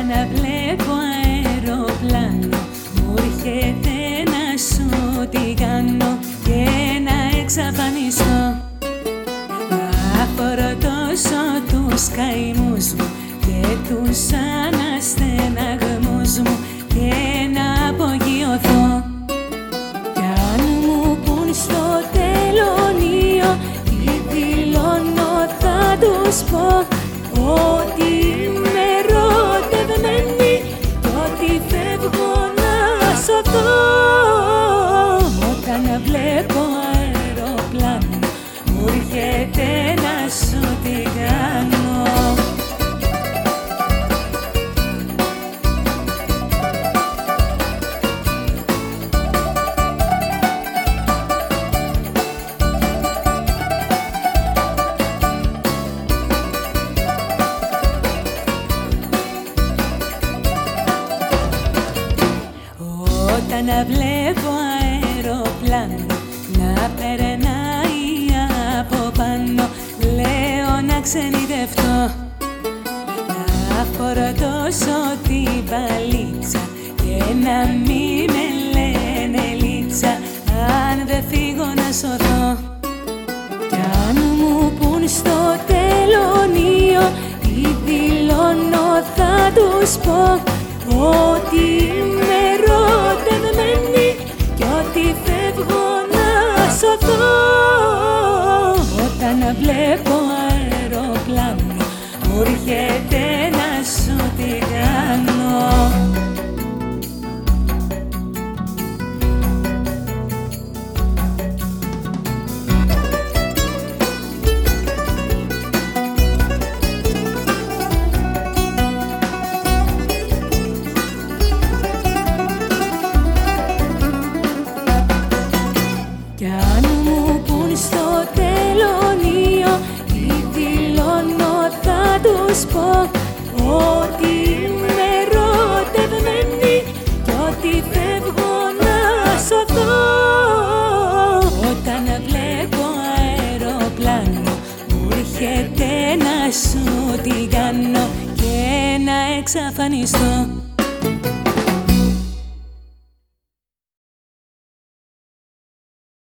Ξαναβλέπω αεροπλάνο. Μου έρχεται να σου τι κάνω Και να εξαφανίσω. Αφορώ τόσο τους καημούς μου Και τους αναστεναγμούς μου Και να απογειωθώ. Και αν μου πουν στο τελωνίο Τι δηλώνω θα τους πω. Όταν βλέπω αεροπλάνο. Να περνάει από πάνω. Λέω να ξενιδευτώ. Να φορτώσω την παλίτσα και να μη με λένε λίτσα. Αν δεν φύγω να σωθώ. Κι αν μου πουν στο τελωνίο τι δηλώνω θα τους πω. Ότι είμαι Όταν βλέπω αεροπλάνο. Μου έρχεται Ότι είμαι ερωτευμένη κι ότι φεύγω να σωθώ. Όταν βλέπω αεροπλάνο μου έρχεται να σου τι κάνω και να εξαφανιστώ